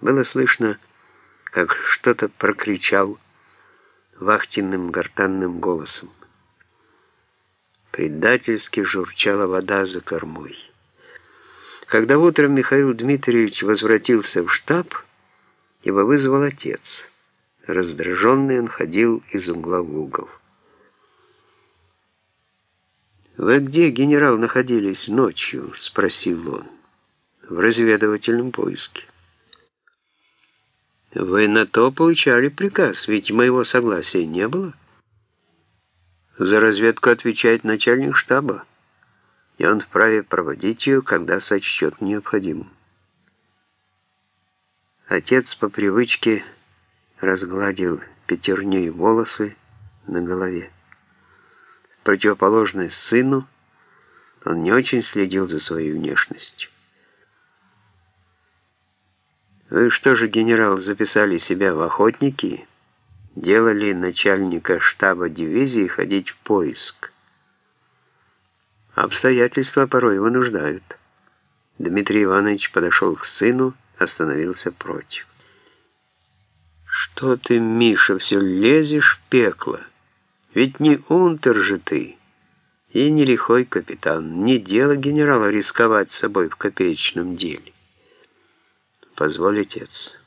Было слышно, как что-то прокричал вахтенным гортанным голосом. Предательски журчала вода за кормой. Когда утром Михаил Дмитриевич возвратился в штаб, его вызвал отец. Раздраженный он ходил из угла в угол. «Вы где, генерал, находились ночью?» — спросил он. «В разведывательном поиске». «Вы на то получали приказ, ведь моего согласия не было». «За разведку отвечает начальник штаба, и он вправе проводить ее, когда сочтет необходимым». Отец по привычке разгладил пятерней волосы на голове. Противоположность сыну, он не очень следил за своей внешностью. Вы что же, генерал, записали себя в охотники? Делали начальника штаба дивизии ходить в поиск? Обстоятельства порой вынуждают. Дмитрий Иванович подошел к сыну остановился против. «Что ты, Миша, все лезешь в пекло? Ведь не унтер же ты, и не лихой капитан, не дело генерала рисковать собой в копеечном деле. Позволь, отец,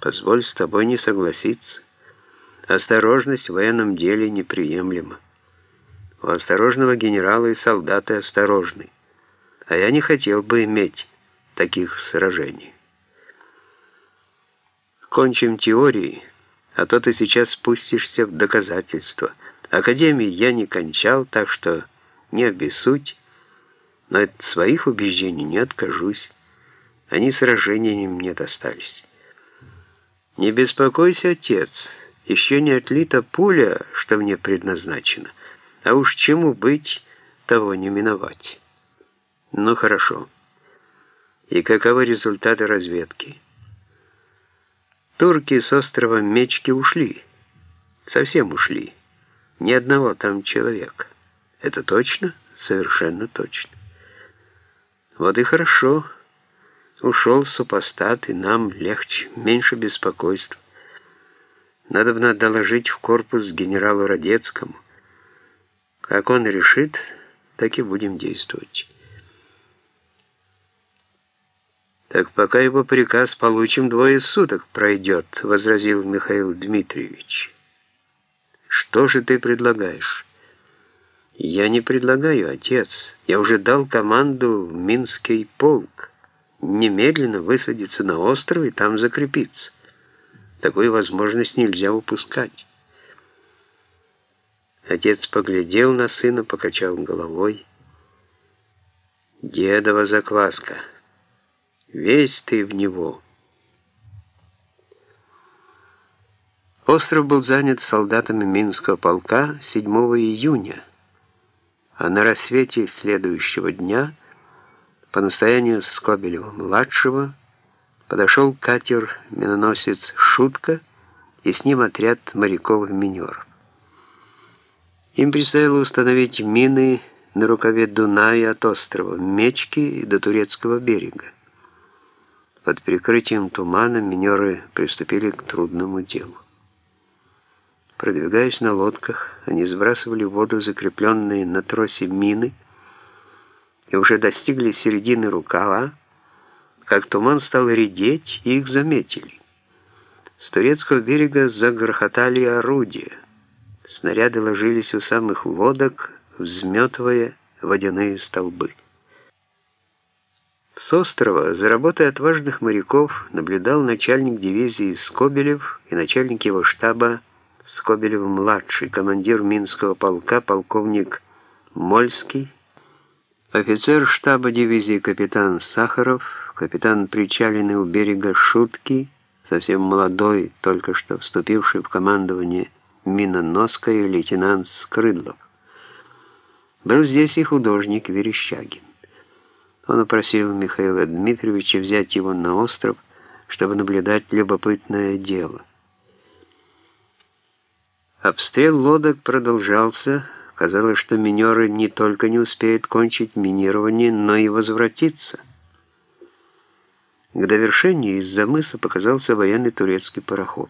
позволь с тобой не согласиться. Осторожность в военном деле неприемлема. У осторожного генерала и солдаты осторожны, а я не хотел бы иметь таких сражений. Кончим теории, а то ты сейчас спустишься в доказательства. Академии я не кончал, так что не обессудь, но от своих убеждений не откажусь. Они сражениями мне достались. Не беспокойся, отец, еще не отлита пуля, что мне предназначено. А уж чему быть, того не миновать. Ну хорошо. И каковы результаты разведки? Турки с острова Мечки ушли. Совсем ушли. Ни одного там человека. Это точно? Совершенно точно. Вот и хорошо. Ушел супостат, и нам легче, меньше беспокойств. Надо бы доложить в корпус генералу Радецкому. Как он решит, так и будем действовать. «Так пока его приказ получим, двое суток пройдет», — возразил Михаил Дмитриевич. «Что же ты предлагаешь?» «Я не предлагаю, отец. Я уже дал команду в Минский полк. Немедленно высадиться на остров и там закрепиться. Такую возможность нельзя упускать». Отец поглядел на сына, покачал головой. «Дедова закваска». Весь ты в него. Остров был занят солдатами Минского полка 7 июня, а на рассвете следующего дня по настоянию Скобелева-младшего подошел катер-миноносец «Шутка» и с ним отряд моряков-минеров. Им предстояло установить мины на рукаве Дуная от острова Мечки до турецкого берега. Под прикрытием тумана минеры приступили к трудному делу. Продвигаясь на лодках, они сбрасывали в воду закрепленные на тросе мины и уже достигли середины рукава, как туман стал редеть, и их заметили. С турецкого берега загрохотали орудия. Снаряды ложились у самых лодок, взметывая водяные столбы. С острова за работой отважных моряков наблюдал начальник дивизии Скобелев и начальник его штаба Скобелев-младший, командир Минского полка, полковник Мольский, офицер штаба дивизии капитан Сахаров, капитан причаленный у берега Шутки, совсем молодой, только что вступивший в командование миноноской лейтенант Скрыдлов. Был здесь и художник Верещагин. Он упросил Михаила Дмитриевича взять его на остров, чтобы наблюдать любопытное дело. Обстрел лодок продолжался. Казалось, что минеры не только не успеют кончить минирование, но и возвратиться. К довершению из-за мыса показался военный турецкий пароход.